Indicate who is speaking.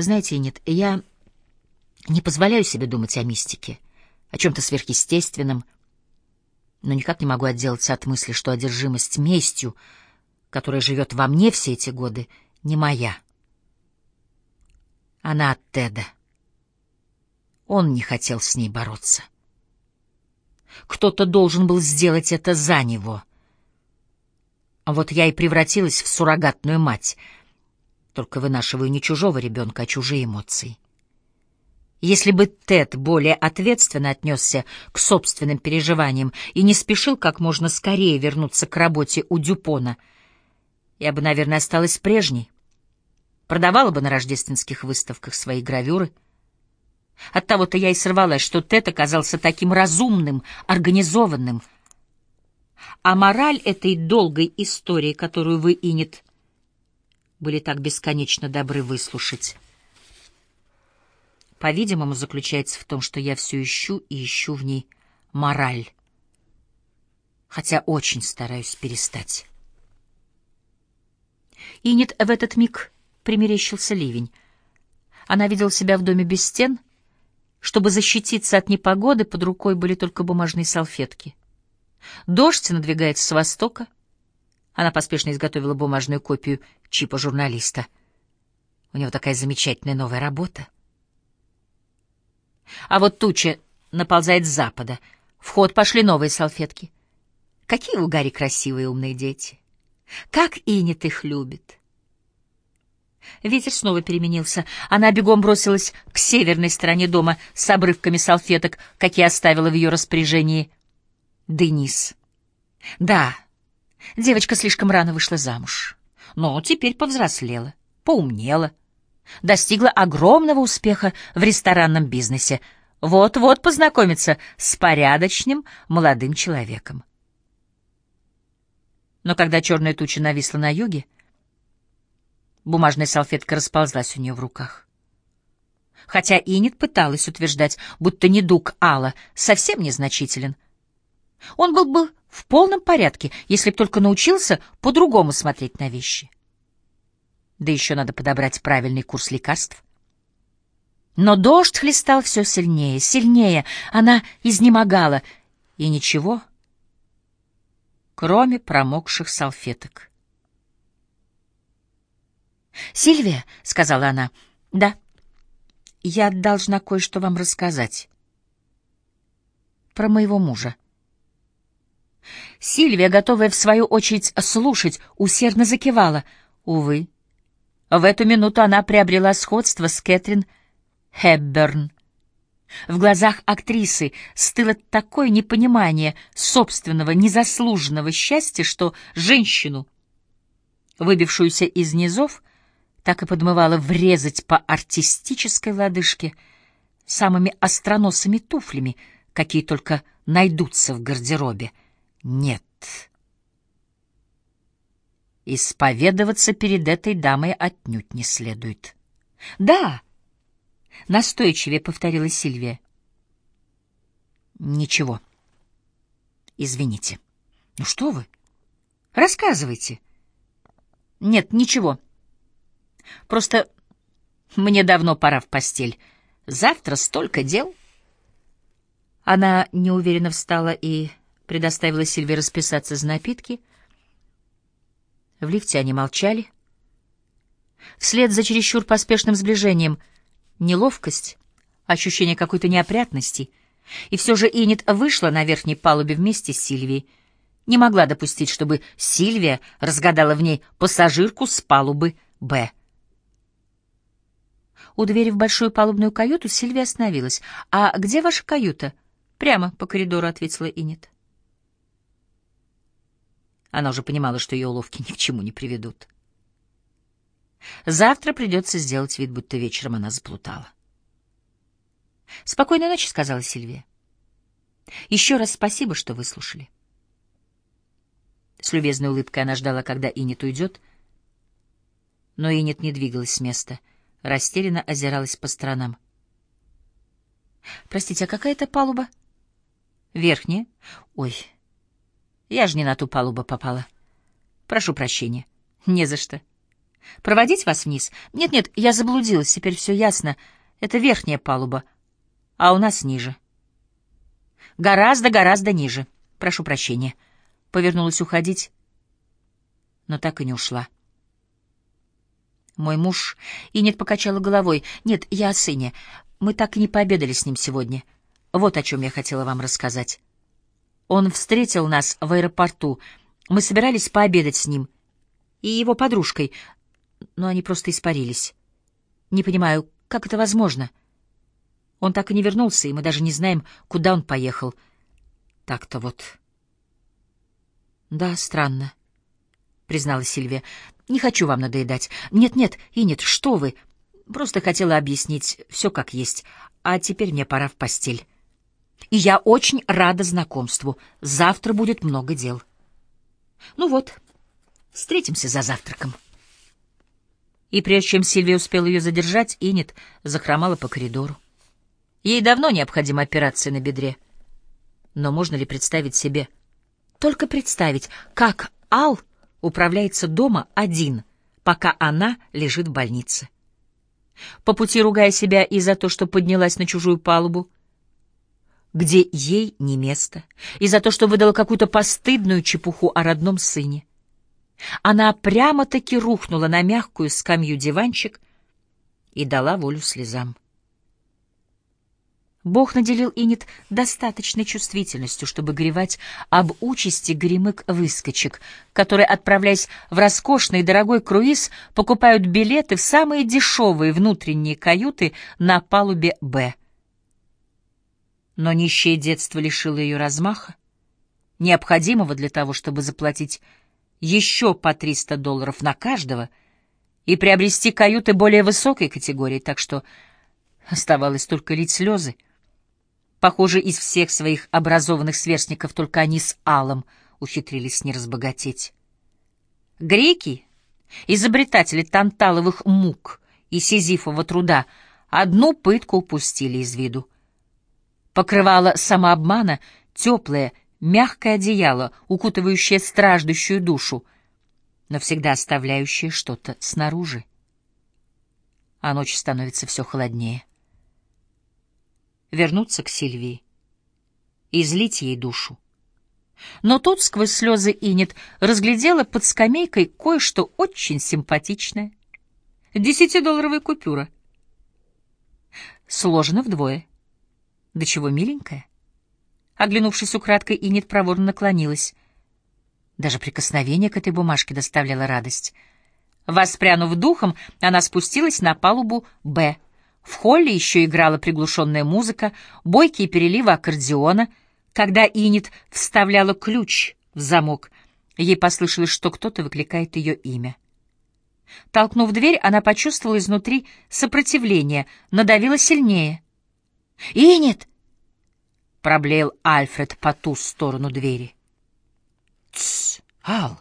Speaker 1: Знаете, нет, я не позволяю себе думать о мистике, о чем-то сверхъестественном, но никак не могу отделаться от мысли, что одержимость местью, которая живет во мне все эти годы, не моя. Она от Теда. Он не хотел с ней бороться. Кто-то должен был сделать это за него. А вот я и превратилась в суррогатную мать, только вынашиваю не чужого ребенка, а чужие эмоции. Если бы Тед более ответственно отнесся к собственным переживаниям и не спешил как можно скорее вернуться к работе у Дюпона, я бы, наверное, осталась прежней. Продавала бы на рождественских выставках свои гравюры. Оттого-то я и сорвалась, что Тед оказался таким разумным, организованным. А мораль этой долгой истории, которую вы, Инет, были так бесконечно добры выслушать, по-видимому, заключается в том, что я все ищу и ищу в ней мораль, хотя очень стараюсь перестать. Инет в этот миг примерещился ливень. Она видела себя в доме без стен. Чтобы защититься от непогоды, под рукой были только бумажные салфетки. Дождь надвигается с востока. Она поспешно изготовила бумажную копию чипа журналиста. У него такая замечательная новая работа. А вот туча наползает с запада. В ход пошли новые салфетки. Какие у Гарри красивые умные дети. Как Инет их любит. Ветер снова переменился. Она бегом бросилась к северной стороне дома с обрывками салфеток, какие оставила в ее распоряжении Денис. Да, девочка слишком рано вышла замуж, но теперь повзрослела, поумнела, достигла огромного успеха в ресторанном бизнесе. Вот-вот познакомиться с порядочным молодым человеком. Но когда черная туча нависла на юге, бумажная салфетка расползлась у нее в руках. Хотя Инет пыталась утверждать, будто недуг Алла совсем незначителен. Он был бы в полном порядке, если б только научился по-другому смотреть на вещи. Да еще надо подобрать правильный курс лекарств. Но дождь хлестал все сильнее, сильнее. Она изнемогала. И ничего, кроме промокших салфеток. «Сильвия», — сказала она, — «да, я должна кое-что вам рассказать. Про моего мужа». Сильвия, готовая в свою очередь слушать, усердно закивала. Увы, в эту минуту она приобрела сходство с Кэтрин Хэбберн. В глазах актрисы стыло такое непонимание собственного незаслуженного счастья, что женщину, выбившуюся из низов, так и подмывала врезать по артистической лодыжке самыми остроносыми туфлями, какие только найдутся в гардеробе. Нет, Исповедоваться перед этой дамой отнюдь не следует. — Да, — настойчивее повторила Сильвия. — Ничего. Извините. — Ну что вы? Рассказывайте. — Нет, ничего. Просто мне давно пора в постель. Завтра столько дел. Она неуверенно встала и предоставила Сильве расписаться за напитки — в лифте они молчали. Вслед за чересчур поспешным сближением неловкость, ощущение какой-то неопрятности, и все же Инет вышла на верхней палубе вместе с Сильвией. Не могла допустить, чтобы Сильвия разгадала в ней пассажирку с палубы «Б». У двери в большую палубную каюту Сильвия остановилась. «А где ваша каюта?» «Прямо по коридору», — ответила Инет. Она уже понимала, что ее уловки ни к чему не приведут. Завтра придется сделать вид, будто вечером она заплутала. «Спокойной ночи», — сказала Сильвия. «Еще раз спасибо, что выслушали». С любезной улыбкой она ждала, когда Инет уйдет, но Инет не двигалась с места, растерянно озиралась по сторонам. «Простите, а какая это палуба?» «Верхняя. Ой, я же не на ту палубу попала. Прошу прощения. Не за что. Проводить вас вниз? Нет-нет, я заблудилась, теперь все ясно. Это верхняя палуба, а у нас ниже. Гораздо-гораздо ниже. Прошу прощения. Повернулась уходить, но так и не ушла. Мой муж... И нет покачала головой. Нет, я о сыне. Мы так и не пообедали с ним сегодня. Вот о чем я хотела вам рассказать. Он встретил нас в аэропорту. Мы собирались пообедать с ним и его подружкой, но они просто испарились. Не понимаю, как это возможно? Он так и не вернулся, и мы даже не знаем, куда он поехал. Так-то вот. Да, странно, признала Сильвия. Не хочу вам надоедать. Нет-нет, Инет, что вы? Просто хотела объяснить все как есть. А теперь мне пора в постель. И я очень рада знакомству. Завтра будет много дел. Ну вот, встретимся за завтраком. И прежде чем Сильвия успела ее задержать, Инет захромала по коридору. Ей давно необходима операция на бедре. Но можно ли представить себе? Только представить, как Ал управляется дома один, пока она лежит в больнице. По пути ругая себя и за то, что поднялась на чужую палубу, где ей не место, и за то, что выдала какую-то постыдную чепуху о родном сыне. Она прямо-таки рухнула на мягкую скамью диванчик и дала волю слезам. Бог наделил Инет достаточной чувствительностью, чтобы горевать об участи гремык-выскочек, которые, отправляясь в роскошный и дорогой круиз, покупают билеты в самые дешевые внутренние каюты на палубе «Б». Но нищее детство лишило ее размаха, необходимого для того, чтобы заплатить еще по 300 долларов на каждого и приобрести каюты более высокой категории, так что оставалось только лить слезы. Похоже, из всех своих образованных сверстников только они с Алом ухитрились не разбогатеть. Греки, изобретатели танталовых мук и сизифового труда, одну пытку упустили из виду. Покрывало самообмана теплое, мягкое одеяло, укутывающее страждущую душу, навсегда оставляющее что-то снаружи. А ночь становится все холоднее вернуться к Сильвии, излить ей душу. Но тут сквозь слезы Инет разглядела под скамейкой кое-что очень симпатичное. Десятидолларовая купюра. Сложена вдвое. Да чего миленькая. Оглянувшись украдкой, Инет проворно наклонилась. Даже прикосновение к этой бумажке доставляло радость. Воспрянув духом, она спустилась на палубу «Б», в холле еще играла приглушенная музыка, бойкие переливы аккордеона. Когда Инит вставляла ключ в замок, ей послышалось, что кто-то выкликает ее имя. Толкнув дверь, она почувствовала изнутри сопротивление, надавила сильнее. «Инет!» — проблеял Альфред по ту сторону двери. «Тссс, Ал!»